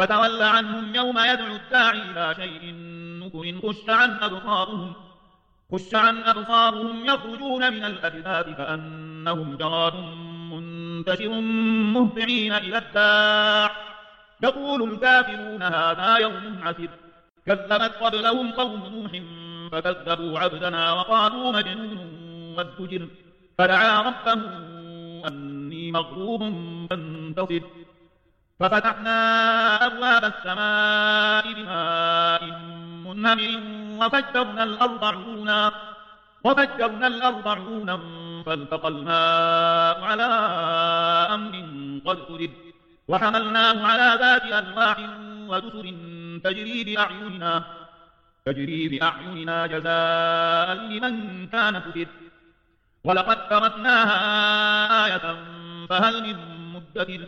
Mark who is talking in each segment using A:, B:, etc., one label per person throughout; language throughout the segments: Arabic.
A: فتول عنهم يوم يدعو الداعي إلى شيء نكر خش عن أبصارهم. خش عن أبصارهم يخرجون من الأجداث كأنهم جراد منتشر مهطعين إلى الداع. يقول الكافرون هذا يوم عسر كذبت قبلهم قوم نوح فكذبوا عبدنا وقالوا مجنون وازدجر فدعا ربه أني مغلوب فانتصر. ففتحنا أبواب السماء بماء منهمر وفجرنا الأرض عيونا وفجرنا الأرض عيونا فالتقى الماء على أمر قد قدر وحملناه على ذات ألواح ودسر تجري بأعيننا تجري بأعيننا جزاء لمن كان كفر. ولقد تركناها آية فهل من مدكر؟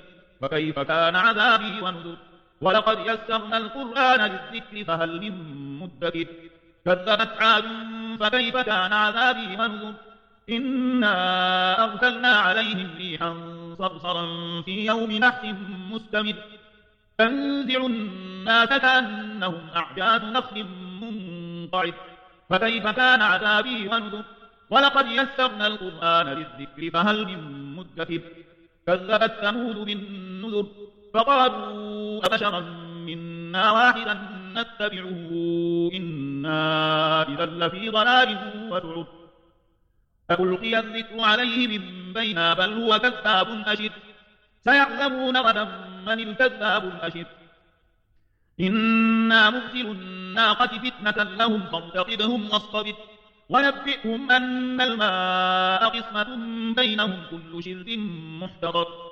A: فكيف كان عذابي ونذر؟ ولقد يسرنا القرآن للذكر فهل من مدكر؟ كذبت عاد فكيف كان عذابي ونذر؟ إنا أرسلنا عليهم ريحا صرصرا في يوم نحس مستمر. تنزع الناس كأنهم أعجاز نخل منقعد فكيف كان عذابي ونذر؟ ولقد يسرنا القرآن للذكر فهل من مدكر؟ كذبت ثمود بالنذر فقالوا أبشرا منا واحدا نتبعه. إنا إذا لفي ضلال وسعر. ألقي الذكر عليه من بينا بل هو كذاب أشر. سيعلمون غدا من الكذاب الأشر. إنا مرسل الناقة فتنة لهم فارتقبهم واصطبر. ونبئهم أن الماء قسمة بينهم كل شرب محتضر.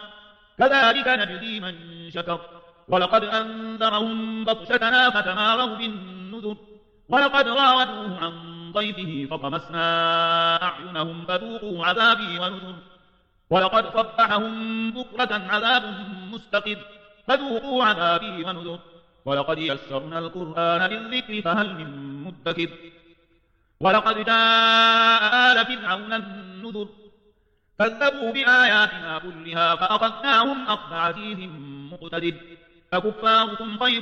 A: كذلك نجزي من شكر. ولقد أنذرهم بطشتنا فتماروا بالنذر. ولقد راودوه عن ضيفه فطمسنا أعينهم فذوقوا عذابي ونذر. ولقد صبحهم بكرة عذاب مستقر فذوقوا عذابي ونذر. ولقد يسرنا القرآن للذكر فهل من مدكر. ولقد جاء آل فرعون النذر. كذبوا بآياتنا كلها فأخذناهم أخذ عزيز مقتدر. فكفاركم خير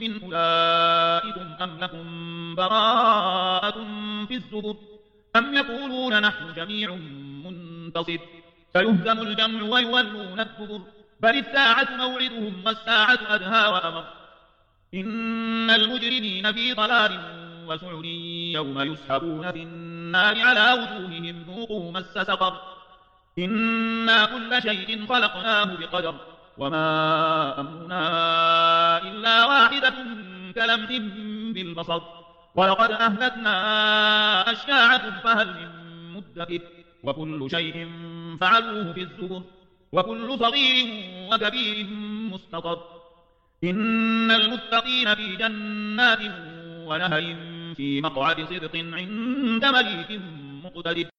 A: من أولئكم أم لكم براءة في الزبر. أم يقولون نحن جميع منتصر. فيهزم الجمع ويولون الدبر بل الساعة موعدهم والساعة أدهى وأمر. إن المجرمين في ضلال وسعر يوم يسحبون في النار على وجوههم ذوقوا مس سقر. إنا كل شيء خلقناه بقدر وما أمرنا إلا واحدة كلمح بالبصر ولقد أهلكنا أشياعكم فهل من مدكر وكل شيء فعلوه في الزبر وكل صغير وكبير مستقر إن المتقين في جنات ونهر في مقعد صدق عند مليك مقتدر